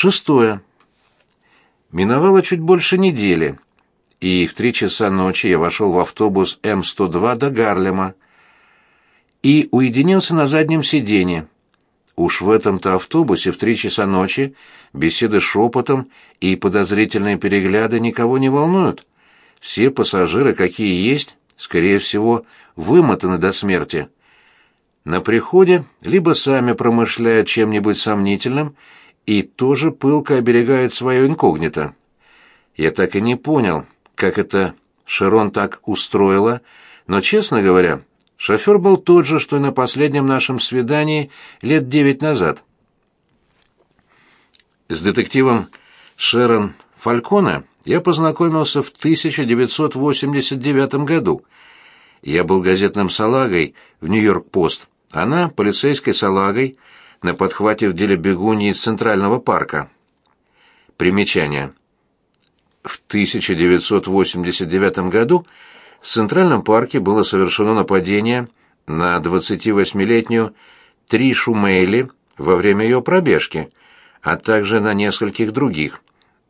Шестое. Миновало чуть больше недели, и в три часа ночи я вошел в автобус М-102 до Гарлема и уединился на заднем сиденье. Уж в этом-то автобусе в три часа ночи беседы шепотом и подозрительные перегляды никого не волнуют. Все пассажиры, какие есть, скорее всего, вымотаны до смерти. На приходе либо сами промышляют чем-нибудь сомнительным и тоже пылко оберегают свое инкогнито. Я так и не понял, как это Шерон так устроила, но, честно говоря, Шофер был тот же, что и на последнем нашем свидании лет девять назад. С детективом Шерон Фальконе я познакомился в 1989 году. Я был газетным салагой в «Нью-Йорк-Пост», она — полицейской салагой на подхвате в деле бегуньи из Центрального парка. Примечание. В 1989 году в Центральном парке было совершено нападение на 28-летнюю Тришу Мейли во время ее пробежки, а также на нескольких других.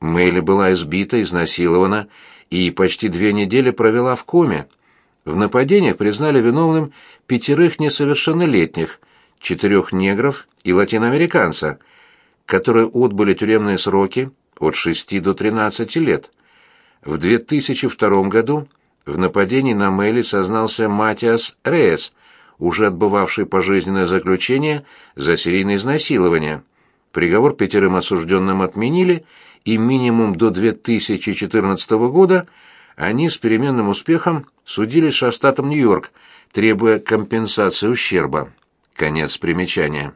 Мейли была избита, изнасилована и почти две недели провела в коме. В нападениях признали виновным пятерых несовершеннолетних, четырех негров и латиноамериканца, которые отбыли тюремные сроки от 6 до 13 лет. В 2002 году в нападении на Мэли сознался Матиас Рейс, уже отбывавший пожизненное заключение за серийное изнасилование. Приговор пятерым осужденным отменили, и минимум до 2014 года они с переменным успехом судились с штатом Нью-Йорк, требуя компенсации ущерба. Конец примечания.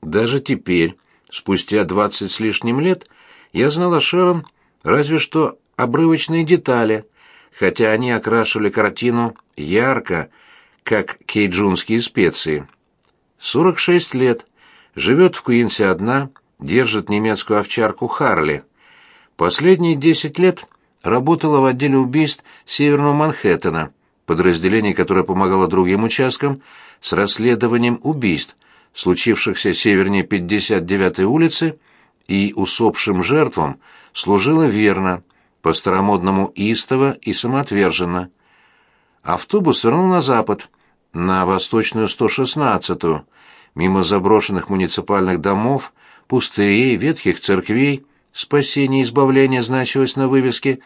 Даже теперь, спустя двадцать с лишним лет, я знал о Шерон разве что обрывочные детали – хотя они окрашивали картину ярко, как кейджунские специи. 46 лет, живет в Куинсе одна, держит немецкую овчарку Харли. Последние 10 лет работала в отделе убийств Северного Манхэттена, подразделение, которое помогало другим участкам с расследованием убийств, случившихся севернее 59-й улицы, и усопшим жертвам служило верно, по-старомодному истово и самоотверженно. Автобус свернул на запад, на восточную 116-ю, мимо заброшенных муниципальных домов, пустырей, ветхих церквей, спасение и избавление значилось на вывеске,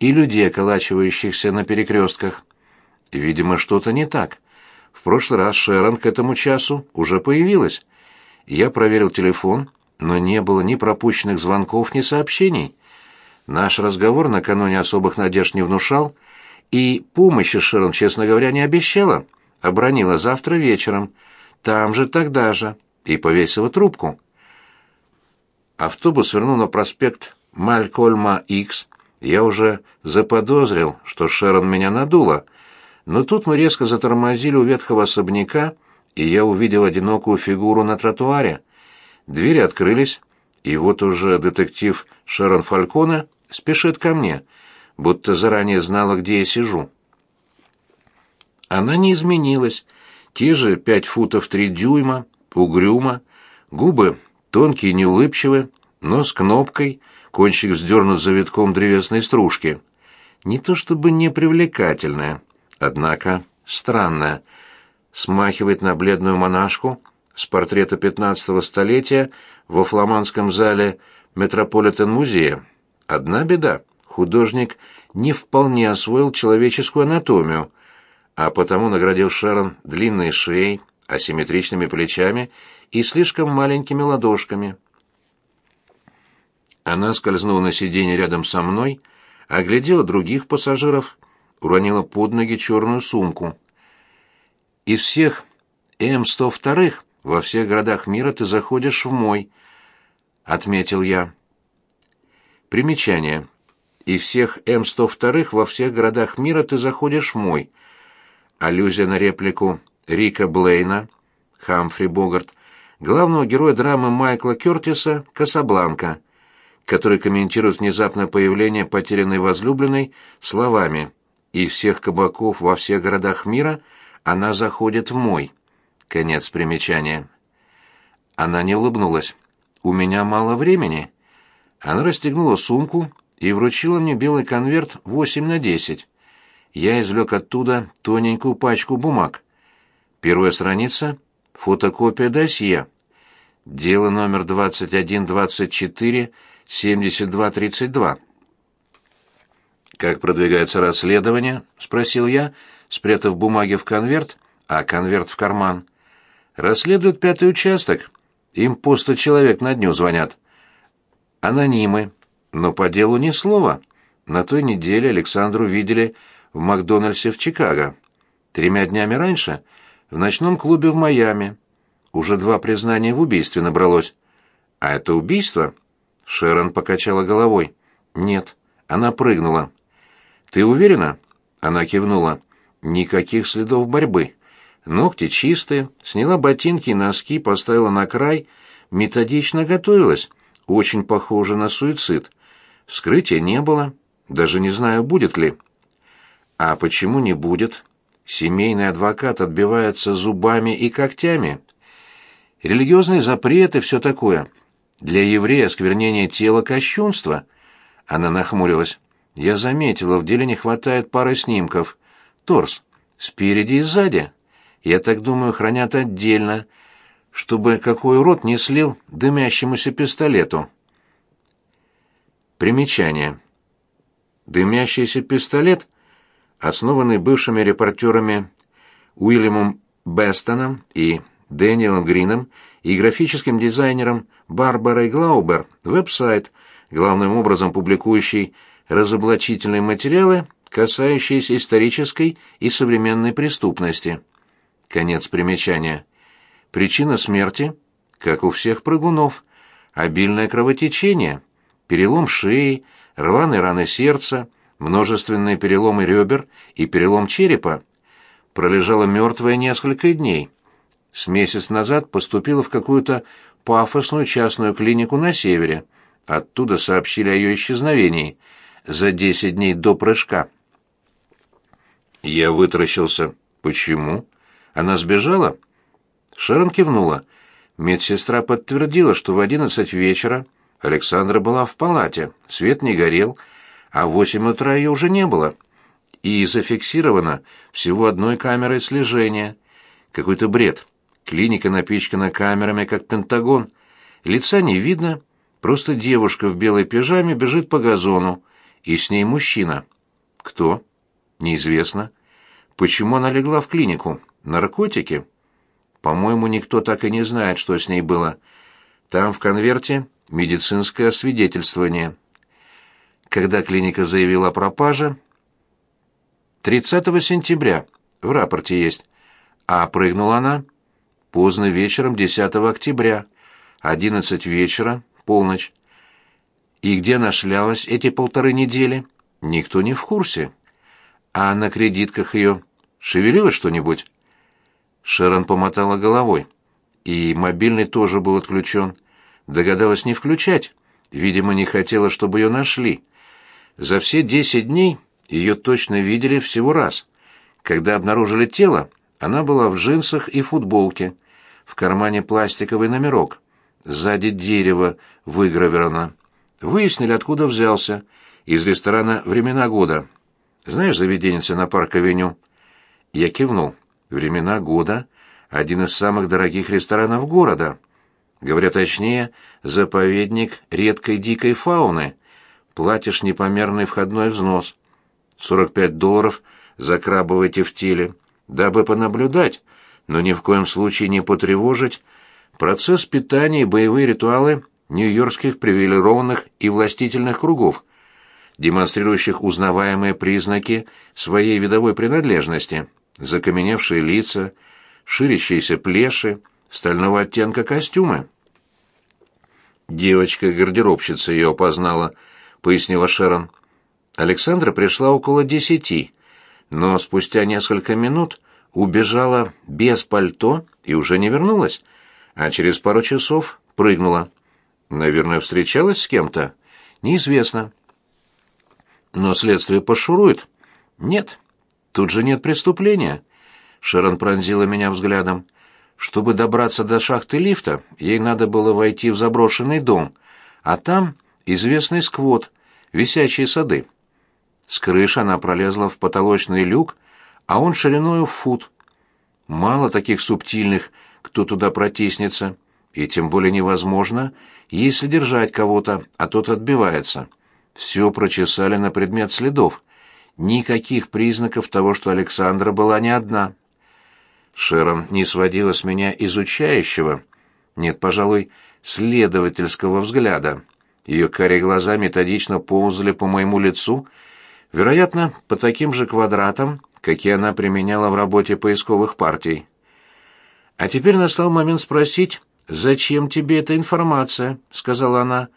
и людей, околачивающихся на перекрестках. Видимо, что-то не так. В прошлый раз Шерон к этому часу уже появилась. Я проверил телефон, но не было ни пропущенных звонков, ни сообщений. Наш разговор накануне особых надежд не внушал, и помощи Шерон, честно говоря, не обещала. Обронила завтра вечером, там же, тогда же, и повесила трубку. Автобус вернул на проспект Малькольма Икс. Я уже заподозрил, что Шерон меня надула, но тут мы резко затормозили у ветхого особняка, и я увидел одинокую фигуру на тротуаре. Двери открылись, и вот уже детектив Шерон Фальконе спешит ко мне, будто заранее знала, где я сижу. Она не изменилась. Те же пять футов три дюйма, угрюмо, губы тонкие неулыбчивые, нос кнопкой, кончик вздернут завитком древесной стружки. Не то чтобы непривлекательная, однако странная. Смахивает на бледную монашку с портрета пятнадцатого столетия во фламандском зале Метрополитен-музея. Одна беда — художник не вполне освоил человеческую анатомию, а потому наградил Шерон длинной шеей, асимметричными плечами и слишком маленькими ладошками. Она скользнула на сиденье рядом со мной, оглядела других пассажиров, уронила под ноги черную сумку. «Из всех М-102 во всех городах мира ты заходишь в мой», — отметил я. Примечание. И всех М-102 во всех городах мира ты заходишь в мой. Аллюзия на реплику Рика Блейна, Хамфри Богарт, главного героя драмы Майкла Кёртиса «Касабланка», который комментирует внезапное появление потерянной возлюбленной словами «И всех кабаков во всех городах мира она заходит в мой». Конец примечания. Она не улыбнулась. у меня мало времени». Она расстегнула сумку и вручила мне белый конверт 8 на 10. Я извлек оттуда тоненькую пачку бумаг. Первая страница — фотокопия досье. Дело номер 2124-7232. «Как продвигается расследование?» — спросил я, спрятав бумаги в конверт, а конверт в карман. «Расследуют пятый участок. Им по сто человек на дню звонят. Анонимы. Но по делу ни слова. На той неделе Александру видели в Макдональдсе в Чикаго. Тремя днями раньше — в ночном клубе в Майами. Уже два признания в убийстве набралось. А это убийство? Шерон покачала головой. Нет, она прыгнула. Ты уверена? Она кивнула. Никаких следов борьбы. Ногти чистые, сняла ботинки и носки, поставила на край, методично готовилась. Очень похоже на суицид. Вскрытия не было, даже не знаю, будет ли. А почему не будет? Семейный адвокат отбивается зубами и когтями. Религиозные запреты, все такое. Для еврея осквернение тела – кощунство. Она нахмурилась. Я заметила, в деле не хватает пары снимков. Торс. Спереди и сзади. Я так думаю, хранят отдельно, чтобы какой урод не слил дымящемуся пистолету. Примечание. Дымящийся пистолет, основанный бывшими репортерами Уильямом Бестоном и Дэниелом Грином и графическим дизайнером Барбарой Глаубер, веб-сайт, главным образом публикующий разоблачительные материалы, касающиеся исторической и современной преступности. Конец примечания. Причина смерти, как у всех прыгунов, обильное кровотечение, перелом шеи, рваные раны сердца, множественные переломы ребер и перелом черепа. Пролежала мертвая несколько дней. С месяц назад поступила в какую-то пафосную частную клинику на севере. Оттуда сообщили о ее исчезновении за десять дней до прыжка. Я вытаращился. Почему? Она сбежала? Шерон кивнула. Медсестра подтвердила, что в одиннадцать вечера Александра была в палате, свет не горел, а в восемь утра ее уже не было. И зафиксировано всего одной камерой слежения. Какой-то бред. Клиника напичкана камерами, как Пентагон. Лица не видно, просто девушка в белой пижаме бежит по газону, и с ней мужчина. Кто? Неизвестно. Почему она легла в клинику? Наркотики? По-моему, никто так и не знает, что с ней было. Там в конверте медицинское освидетельствование. Когда клиника заявила о пропаже? 30 сентября. В рапорте есть. А прыгнула она поздно вечером 10 октября. 11 вечера, полночь. И где она шлялась эти полторы недели? Никто не в курсе. А на кредитках ее шевелилось что-нибудь? Шерон помотала головой. И мобильный тоже был отключен. Догадалась не включать. Видимо, не хотела, чтобы ее нашли. За все десять дней ее точно видели всего раз. Когда обнаружили тело, она была в джинсах и футболке. В кармане пластиковый номерок. Сзади дерево выгравировано. Выяснили, откуда взялся. Из ресторана «Времена года». Знаешь заведенница на парк-авеню? Я кивнул. Времена года — один из самых дорогих ресторанов города. Говоря точнее, заповедник редкой дикой фауны. Платишь непомерный входной взнос. 45 долларов за крабовые тефтили, дабы понаблюдать, но ни в коем случае не потревожить процесс питания и боевые ритуалы нью-йоркских привилегированных и властительных кругов, демонстрирующих узнаваемые признаки своей видовой принадлежности закаменевшие лица, ширящиеся плеши, стального оттенка костюмы. Девочка-гардеробщица ее опознала, пояснила Шерон. Александра пришла около десяти, но спустя несколько минут убежала без пальто и уже не вернулась, а через пару часов прыгнула. Наверное, встречалась с кем-то? Неизвестно. Но следствие пошурует? Нет, Тут же нет преступления. Шерон пронзила меня взглядом. Чтобы добраться до шахты лифта, ей надо было войти в заброшенный дом, а там известный сквот, висячие сады. С крыши она пролезла в потолочный люк, а он шириною в фут. Мало таких субтильных, кто туда протиснется, и тем более невозможно, если держать кого-то, а тот отбивается. Все прочесали на предмет следов. Никаких признаков того, что Александра была не одна. Шерон не сводила с меня изучающего, нет, пожалуй, следовательского взгляда. Ее карие глаза методично ползали по моему лицу, вероятно, по таким же квадратам, какие она применяла в работе поисковых партий. А теперь настал момент спросить, «Зачем тебе эта информация?» — сказала она.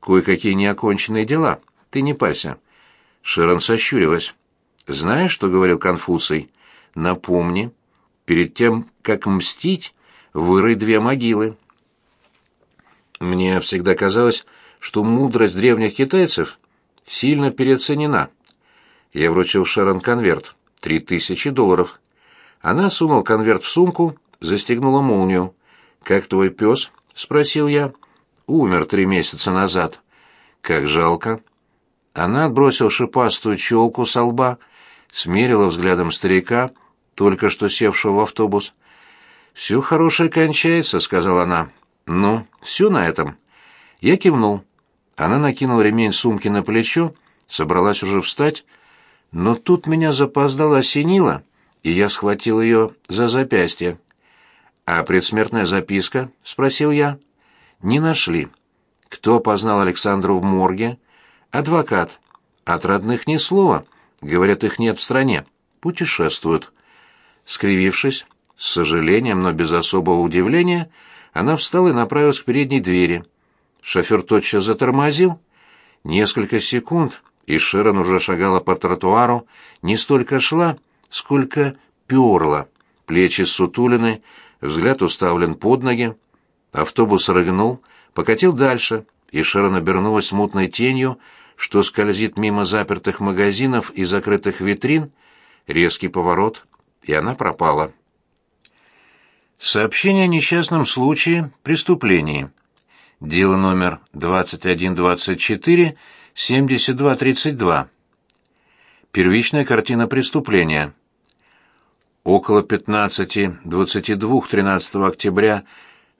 «Кое-какие неоконченные дела. Ты не парься». Шерон сощурилась. «Знаешь, что говорил Конфуций? Напомни, перед тем, как мстить, вырой две могилы». Мне всегда казалось, что мудрость древних китайцев сильно переоценена. Я вручил Шерон конверт. Три тысячи долларов. Она сунула конверт в сумку, застегнула молнию. «Как твой пес?» — спросил я. «Умер три месяца назад». «Как жалко». Она отбросила шипастую челку со лба, смерила взглядом старика, только что севшего в автобус. «Все хорошее кончается», — сказала она. «Ну, все на этом». Я кивнул. Она накинула ремень сумки на плечо, собралась уже встать, но тут меня запоздало осенило, и я схватил ее за запястье. «А предсмертная записка?» — спросил я. «Не нашли. Кто опознал Александру в морге?» «Адвокат. От родных ни слова. Говорят, их нет в стране. Путешествуют». Скривившись, с сожалением, но без особого удивления, она встала и направилась к передней двери. Шофер тотчас затормозил. Несколько секунд, и Шерон уже шагала по тротуару, не столько шла, сколько перла. Плечи сутулины, взгляд уставлен под ноги. Автобус рыгнул, покатил дальше, и Шерон обернулась мутной тенью, что скользит мимо запертых магазинов и закрытых витрин, резкий поворот, и она пропала. Сообщение о несчастном случае, преступлении. Дело номер 2124-7232. Первичная картина преступления. Около 15.22 13 октября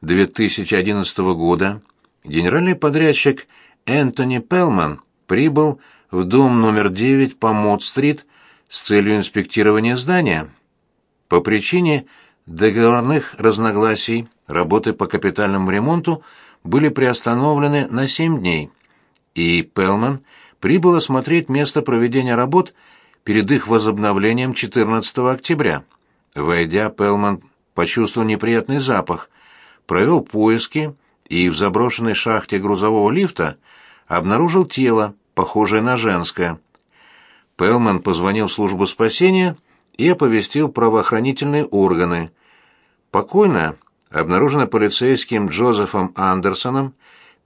2011 года генеральный подрядчик Энтони Пелман прибыл в дом номер 9 по Мод-стрит с целью инспектирования здания. По причине договорных разногласий работы по капитальному ремонту были приостановлены на семь дней, и Пелман прибыл осмотреть место проведения работ перед их возобновлением 14 октября. Войдя, Пелман почувствовал неприятный запах, провел поиски и в заброшенной шахте грузового лифта обнаружил тело, похожее на женское. Пелман позвонил в службу спасения и оповестил правоохранительные органы. Покойная обнаружена полицейским Джозефом Андерсоном,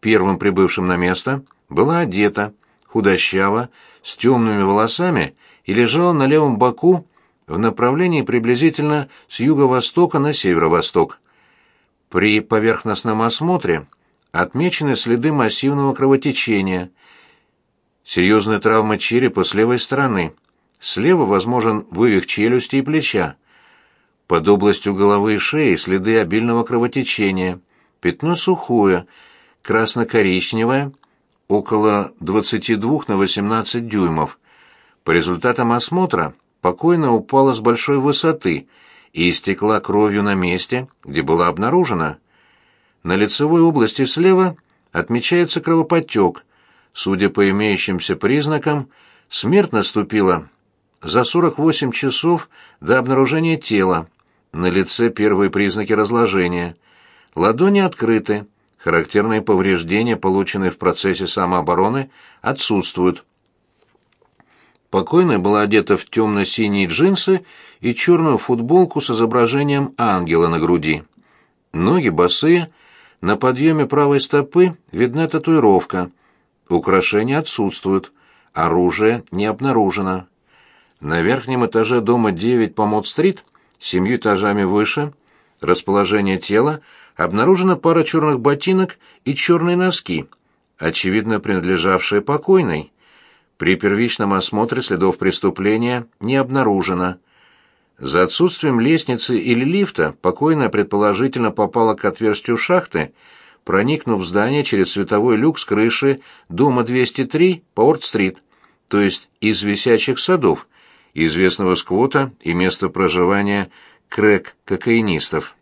первым прибывшим на место, была одета, худощава, с темными волосами и лежала на левом боку в направлении приблизительно с юго-востока на северо-восток. При поверхностном осмотре отмечены следы массивного кровотечения, серьезная травма черепа с левой стороны, слева возможен вывих челюсти и плеча, под областью головы и шеи следы обильного кровотечения, пятно сухое, красно-коричневое, около 22 на 18 дюймов. По результатам осмотра покойная упала с большой высоты и истекла кровью на месте, где была обнаружена. На лицевой области слева отмечается кровоподтек. Судя по имеющимся признакам, смерть наступила за 48 часов до обнаружения тела. На лице первые признаки разложения. Ладони открыты. Характерные повреждения, полученные в процессе самообороны, отсутствуют. Покойная была одета в темно-синие джинсы и черную футболку с изображением ангела на груди. Ноги босые, на подъеме правой стопы видна татуировка. Украшения отсутствуют, оружие не обнаружено. На верхнем этаже дома 9 по Мод-стрит семью этажами выше, расположение тела обнаружена пара черных ботинок и черные носки, очевидно принадлежавшие покойной. При первичном осмотре следов преступления не обнаружено. За отсутствием лестницы или лифта покойная предположительно попала к отверстию шахты, проникнув в здание через световой люк с крыши дома 203 по Орт-стрит, то есть из висячих садов, известного сквота и места проживания крэк-кокаинистов.